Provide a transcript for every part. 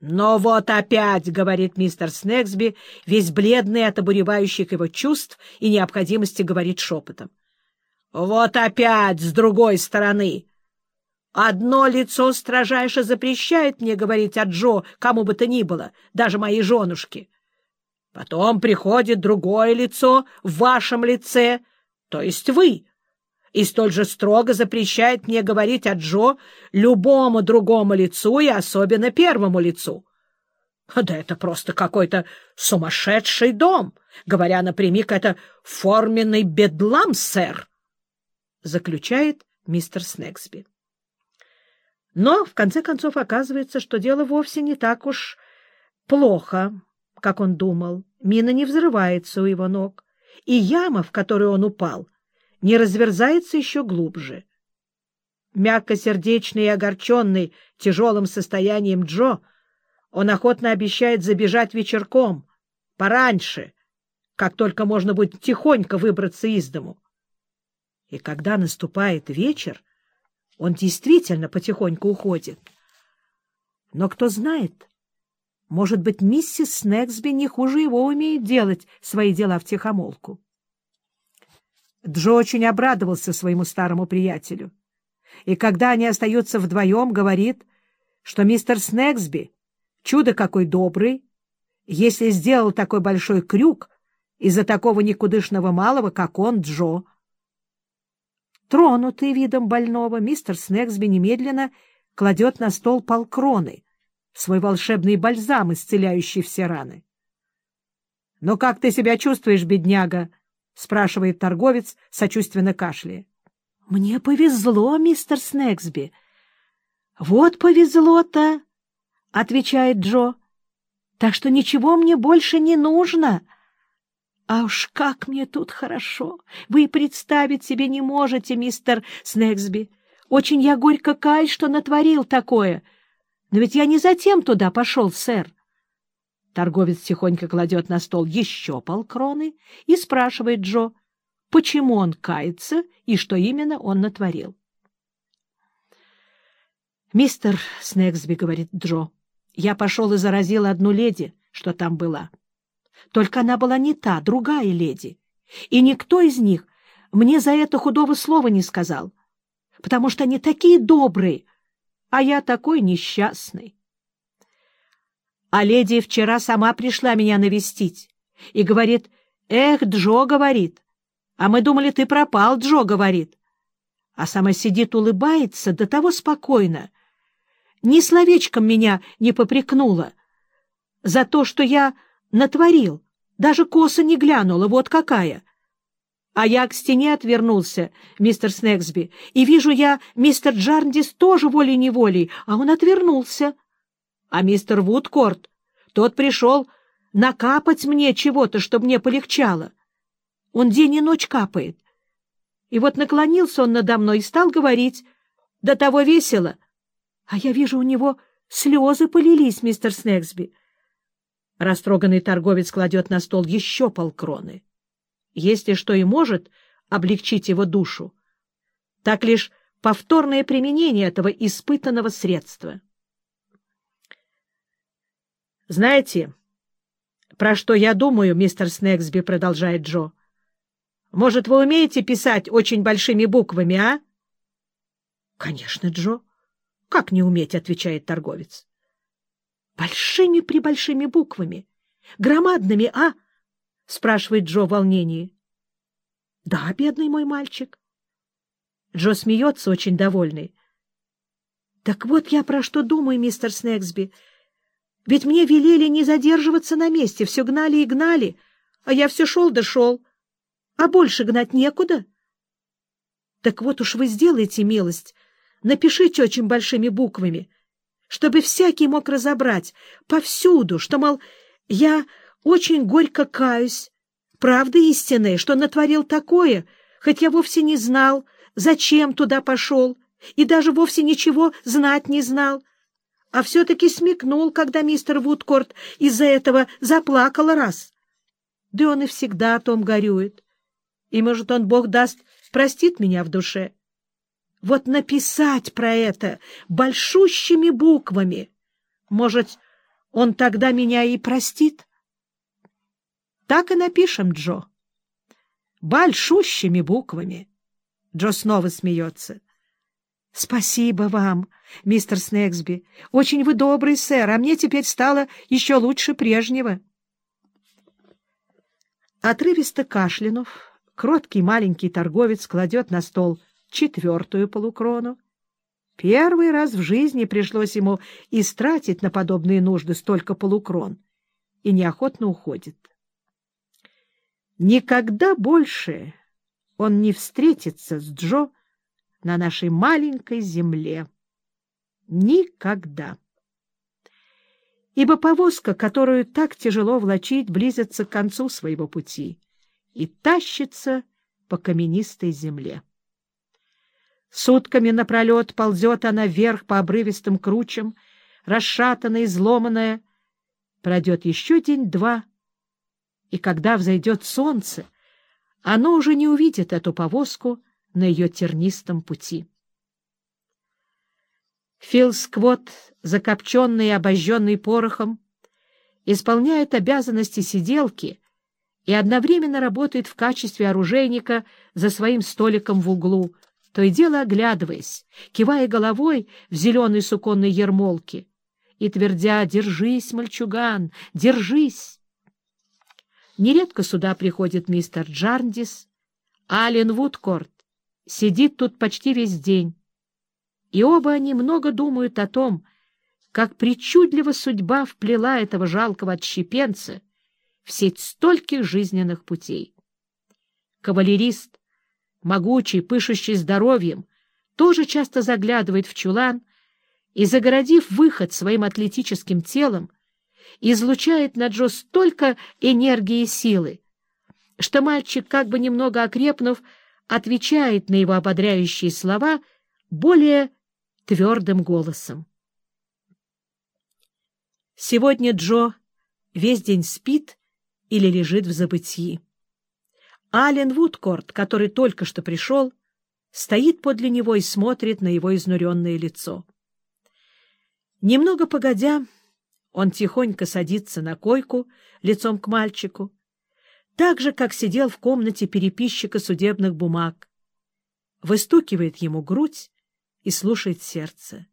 «Но вот опять», — говорит мистер Снегсби, весь бледный от обуревающих его чувств и необходимости говорить шепотом. «Вот опять с другой стороны. Одно лицо строжайше запрещает мне говорить о Джо кому бы то ни было, даже моей женушке. Потом приходит другое лицо в вашем лице, то есть вы, и столь же строго запрещает мне говорить о Джо любому другому лицу и особенно первому лицу. Да это просто какой-то сумасшедший дом. Говоря напрямик, это форменный бедлам, сэр, — заключает мистер Снегсби. Но, в конце концов, оказывается, что дело вовсе не так уж плохо, как он думал. Мина не взрывается у его ног, и яма, в которую он упал — не разверзается еще глубже. Мягкосердечный и огорченный тяжелым состоянием Джо, он охотно обещает забежать вечерком, пораньше, как только можно будет тихонько выбраться из дому. И когда наступает вечер, он действительно потихоньку уходит. Но кто знает, может быть, миссис Снегсби не хуже его умеет делать свои дела в тихомолку. Джо очень обрадовался своему старому приятелю. И когда они остаются вдвоем, говорит, что мистер Снегсби — чудо какой добрый, если сделал такой большой крюк из-за такого никудышного малого, как он, Джо. Тронутый видом больного, мистер Снегсби немедленно кладет на стол полкроны, свой волшебный бальзам, исцеляющий все раны. — Ну как ты себя чувствуешь, бедняга? — спрашивает торговец, сочувственно кашляя. — Мне повезло, мистер Снегсби. — Вот повезло-то, — отвечает Джо. — Так что ничего мне больше не нужно. А уж как мне тут хорошо! Вы представить себе не можете, мистер Снегсби. Очень я горько каюсь, что натворил такое. Но ведь я не затем туда пошел, сэр. Торговец тихонько кладет на стол еще полкроны и спрашивает Джо, почему он кается и что именно он натворил. «Мистер Снегсби, — говорит Джо, — я пошел и заразил одну леди, что там была. Только она была не та, другая леди, и никто из них мне за это худого слова не сказал, потому что они такие добрые, а я такой несчастный. А леди вчера сама пришла меня навестить и говорит, «Эх, Джо, — говорит, — а мы думали, ты пропал, Джо, — говорит». А сама сидит, улыбается, до того спокойно. Ни словечком меня не попрекнула за то, что я натворил, даже коса не глянула, вот какая. А я к стене отвернулся, мистер Снегсби, и вижу я, мистер Джарндис тоже волей-неволей, а он отвернулся. А мистер Вудкорт, тот пришел накапать мне чего-то, чтобы мне полегчало. Он день и ночь капает. И вот наклонился он надо мной и стал говорить, до того весело. А я вижу, у него слезы полились, мистер Снегсби. Растроганный торговец кладет на стол еще полкроны. Если что и может облегчить его душу, так лишь повторное применение этого испытанного средства. «Знаете, про что я думаю, мистер Снегсби?» — продолжает Джо. «Может, вы умеете писать очень большими буквами, а?» «Конечно, Джо. Как не уметь?» — отвечает торговец. «Большими-пребольшими буквами. Громадными, а?» — спрашивает Джо в волнении. «Да, бедный мой мальчик». Джо смеется, очень довольный. «Так вот я про что думаю, мистер Снегсби. Ведь мне велели не задерживаться на месте, все гнали и гнали, а я все шел да шел. А больше гнать некуда. Так вот уж вы сделайте милость, напишите очень большими буквами, чтобы всякий мог разобрать повсюду, что, мол, я очень горько каюсь, правда истинная, что натворил такое, хоть я вовсе не знал, зачем туда пошел, и даже вовсе ничего знать не знал, а все-таки смекнул, когда мистер Вудкорт из-за этого заплакал раз. Да он и всегда о том горюет. И, может, он, Бог даст, простит меня в душе. Вот написать про это большущими буквами. Может, он тогда меня и простит. Так и напишем, Джо. Большущими буквами. Джо снова смеется. — Спасибо вам, мистер Снегсби. Очень вы добрый, сэр, а мне теперь стало еще лучше прежнего. Отрывисто кашлянув, кроткий маленький торговец кладет на стол четвертую полукрону. Первый раз в жизни пришлось ему истратить на подобные нужды столько полукрон, и неохотно уходит. Никогда больше он не встретится с Джо на нашей маленькой земле. Никогда. Ибо повозка, которую так тяжело влачить, близится к концу своего пути и тащится по каменистой земле. Сутками напролет ползет она вверх по обрывистым кручам, расшатанная, изломанная. Пройдет еще день-два, и когда взойдет солнце, оно уже не увидит эту повозку на ее тернистом пути. Фил Сквот, закопченный и обожженный порохом, исполняет обязанности сиделки и одновременно работает в качестве оружейника за своим столиком в углу, то и дело оглядываясь, кивая головой в зеленой суконной ермолке и твердя «Держись, мальчуган, держись!» Нередко сюда приходит мистер Джарндис, Ален Вудкорт сидит тут почти весь день, и оба они много думают о том, как причудливо судьба вплела этого жалкого отщепенца в сеть стольких жизненных путей. Кавалерист, могучий, пышущий здоровьем, тоже часто заглядывает в чулан и, загородив выход своим атлетическим телом, излучает на Джо столько энергии и силы, что мальчик, как бы немного окрепнув, отвечает на его ободряющие слова более твердым голосом. Сегодня Джо весь день спит или лежит в забытии. Ален Вудкорт, который только что пришел, стоит подле него и смотрит на его изнуренное лицо. Немного погодя, он тихонько садится на койку лицом к мальчику, так же, как сидел в комнате переписчика судебных бумаг, выстукивает ему грудь и слушает сердце.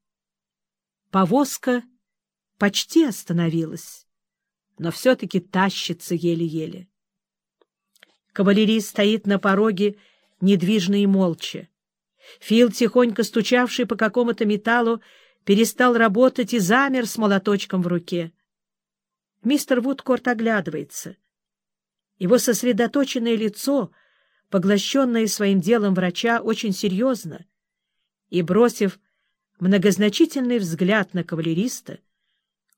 Повозка почти остановилась, но все-таки тащится еле-еле. Кавалерист стоит на пороге, недвижно и молча. Фил, тихонько стучавший по какому-то металлу, перестал работать и замер с молоточком в руке. Мистер Вудкорт оглядывается. Его сосредоточенное лицо, поглощенное своим делом врача, очень серьезно, и, бросив многозначительный взгляд на кавалериста,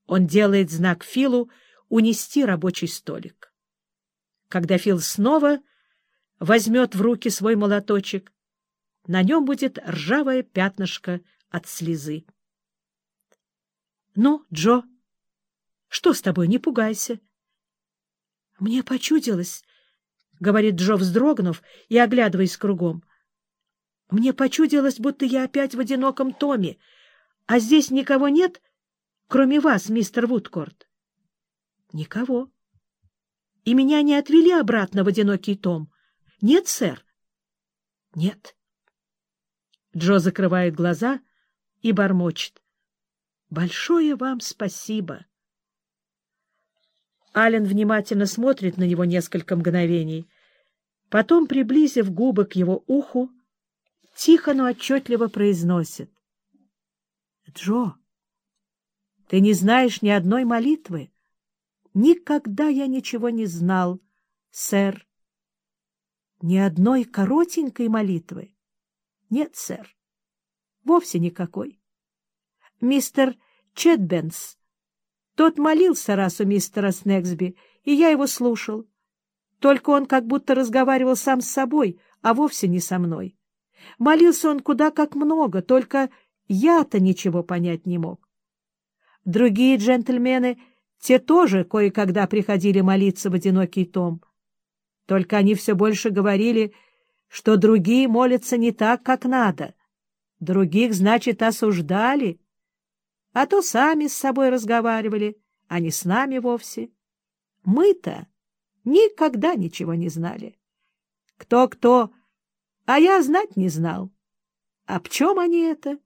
он делает знак Филу унести рабочий столик. Когда Фил снова возьмет в руки свой молоточек, на нем будет ржавое пятнышко от слезы. Ну, Джо, что с тобой? Не пугайся. — Мне почудилось, — говорит Джо, вздрогнув и оглядываясь кругом. — Мне почудилось, будто я опять в одиноком томе, а здесь никого нет, кроме вас, мистер Вудкорт. — Никого. — И меня не отвели обратно в одинокий том? — Нет, сэр. — Нет. Джо закрывает глаза и бормочет. Большое вам спасибо. Ален внимательно смотрит на него несколько мгновений. Потом, приблизив губы к его уху, тихо, но отчетливо произносит. — Джо, ты не знаешь ни одной молитвы. Никогда я ничего не знал, сэр. Ни одной коротенькой молитвы? Нет, сэр, вовсе никакой мистер Четбенс. Тот молился раз у мистера Снегсби, и я его слушал. Только он как будто разговаривал сам с собой, а вовсе не со мной. Молился он куда как много, только я-то ничего понять не мог. Другие джентльмены, те тоже кое-когда приходили молиться в одинокий том. Только они все больше говорили, что другие молятся не так, как надо. Других, значит, осуждали, а то сами с собой разговаривали, а не с нами вовсе. Мы-то никогда ничего не знали. Кто-кто, а я знать не знал. А в чем они это?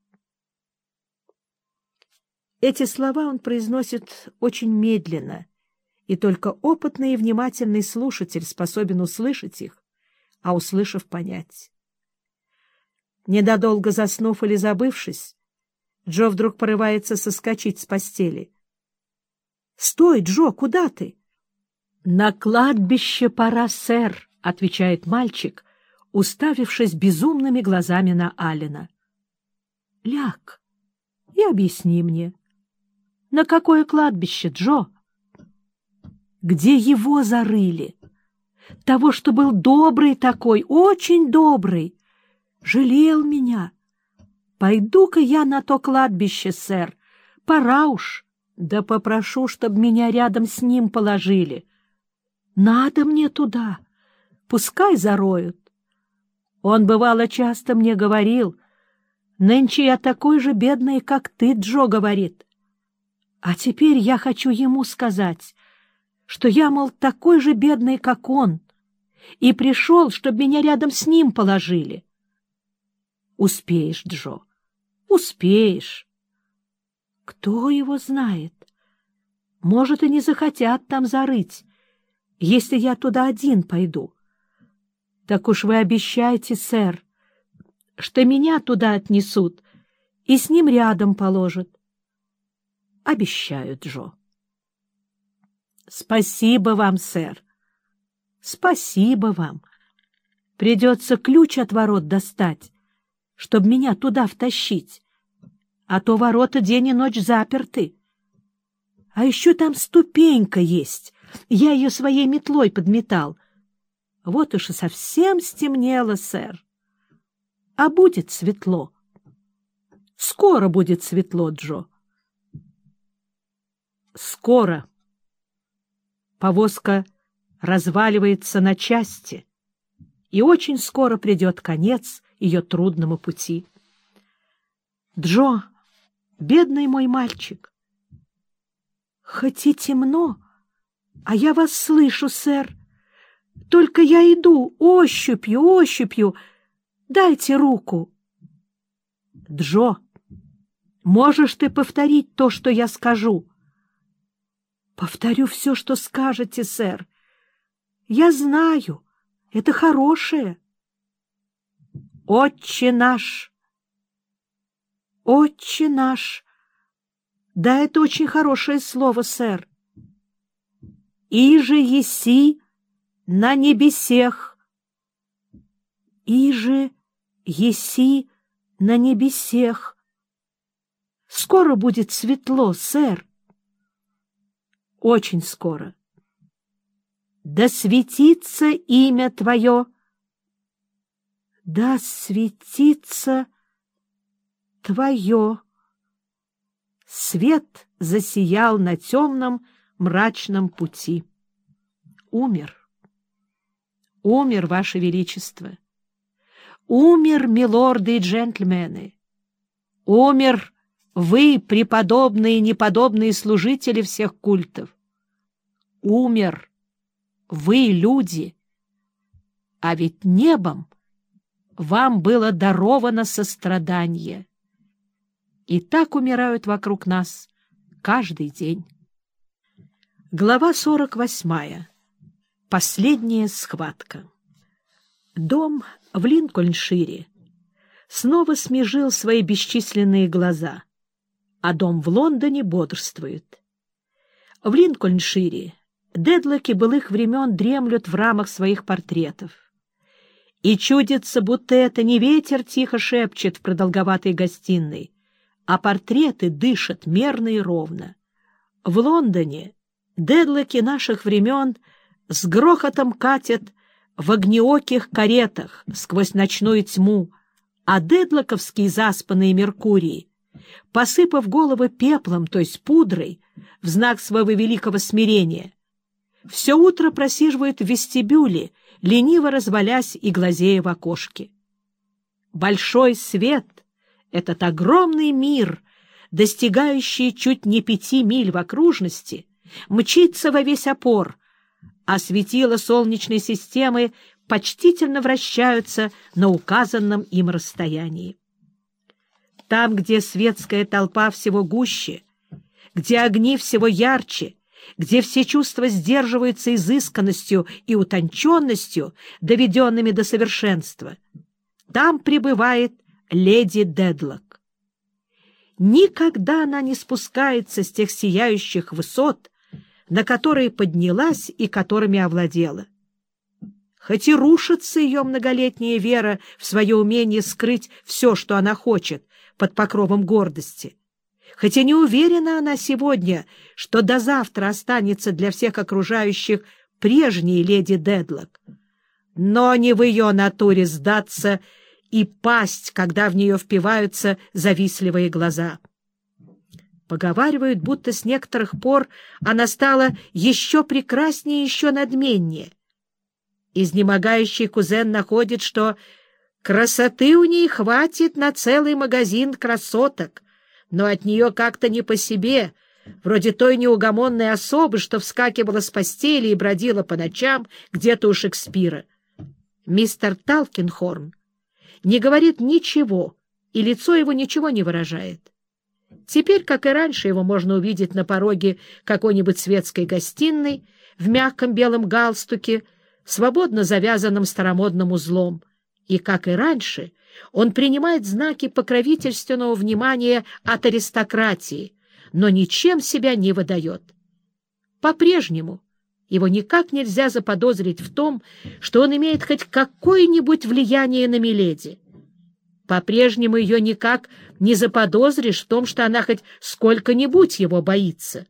Эти слова он произносит очень медленно, и только опытный и внимательный слушатель способен услышать их, а услышав понять. Недодолго заснув или забывшись, Джо вдруг порывается соскочить с постели. — Стой, Джо, куда ты? — На кладбище пора, сэр, — отвечает мальчик, уставившись безумными глазами на Алина. — Ляг и объясни мне, на какое кладбище, Джо? — Где его зарыли? Того, что был добрый такой, очень добрый, жалел меня. Пойду-ка я на то кладбище, сэр. Пора уж. Да попрошу, чтобы меня рядом с ним положили. Надо мне туда. Пускай зароют. Он, бывало, часто мне говорил, «Нынче я такой же бедный, как ты, Джо, — говорит. А теперь я хочу ему сказать, что я, мол, такой же бедный, как он, и пришел, чтобы меня рядом с ним положили. Успеешь, Джо, успеешь. Кто его знает? Может, и не захотят там зарыть, если я туда один пойду. Так уж вы обещайте, сэр, что меня туда отнесут и с ним рядом положат. Обещаю, Джо. Спасибо вам, сэр. Спасибо вам. Придется ключ от ворот достать чтобы меня туда втащить, а то ворота день и ночь заперты. А еще там ступенька есть, я ее своей метлой подметал. Вот уж и совсем стемнело, сэр. А будет светло. Скоро будет светло, Джо. Скоро. Повозка разваливается на части, и очень скоро придет конец ее трудному пути. Джо, бедный мой мальчик, хоть и темно, а я вас слышу, сэр. Только я иду ощупью, ощупью. Дайте руку. Джо, можешь ты повторить то, что я скажу? Повторю все, что скажете, сэр. Я знаю, это хорошее. Отче наш! Отче наш! Да, это очень хорошее слово, сэр. Иже еси на небесех. Иже еси на небесех. Скоро будет светло, сэр. Очень скоро. Да светится имя Твое да светится Твое. Свет засиял на темном мрачном пути. Умер. Умер, Ваше Величество. Умер, милорды и джентльмены. Умер вы, преподобные и неподобные служители всех культов. Умер вы, люди. А ведь небом вам было даровано сострадание. И так умирают вокруг нас каждый день. Глава 48. Последняя схватка. Дом в Линкольншире снова смежил свои бесчисленные глаза, а дом в Лондоне бодрствует. В Линкольншире дедлоки былых времен дремлют в рамах своих портретов и чудится, будто это не ветер тихо шепчет в продолговатой гостиной, а портреты дышат мерно и ровно. В Лондоне дедлоки наших времен с грохотом катят в огнеоких каретах сквозь ночную тьму, а дедлоковские заспанные Меркурии, посыпав головы пеплом, то есть пудрой, в знак своего великого смирения, все утро просиживают в вестибюле, лениво развалясь и глазея в окошке. Большой свет — этот огромный мир, достигающий чуть не пяти миль в окружности, мчится во весь опор, а светила Солнечной системы почтительно вращаются на указанном им расстоянии. Там, где светская толпа всего гуще, где огни всего ярче, где все чувства сдерживаются изысканностью и утонченностью, доведенными до совершенства, там пребывает леди Дедлок. Никогда она не спускается с тех сияющих высот, на которые поднялась и которыми овладела. Хоть и рушится ее многолетняя вера в свое умение скрыть все, что она хочет, под покровом гордости, хотя не уверена она сегодня, что до завтра останется для всех окружающих прежней леди Дедлок. Но не в ее натуре сдаться и пасть, когда в нее впиваются завистливые глаза. Поговаривают, будто с некоторых пор она стала еще прекраснее, еще надменнее. Изнемогающий кузен находит, что красоты у ней хватит на целый магазин красоток, но от нее как-то не по себе, вроде той неугомонной особы, что вскакивала с постели и бродила по ночам где-то у Шекспира. Мистер Талкинхорн не говорит ничего, и лицо его ничего не выражает. Теперь, как и раньше, его можно увидеть на пороге какой-нибудь светской гостиной в мягком белом галстуке, свободно завязанным старомодным узлом. И, как и раньше, он принимает знаки покровительственного внимания от аристократии, но ничем себя не выдает. По-прежнему его никак нельзя заподозрить в том, что он имеет хоть какое-нибудь влияние на Миледи. По-прежнему ее никак не заподозришь в том, что она хоть сколько-нибудь его боится.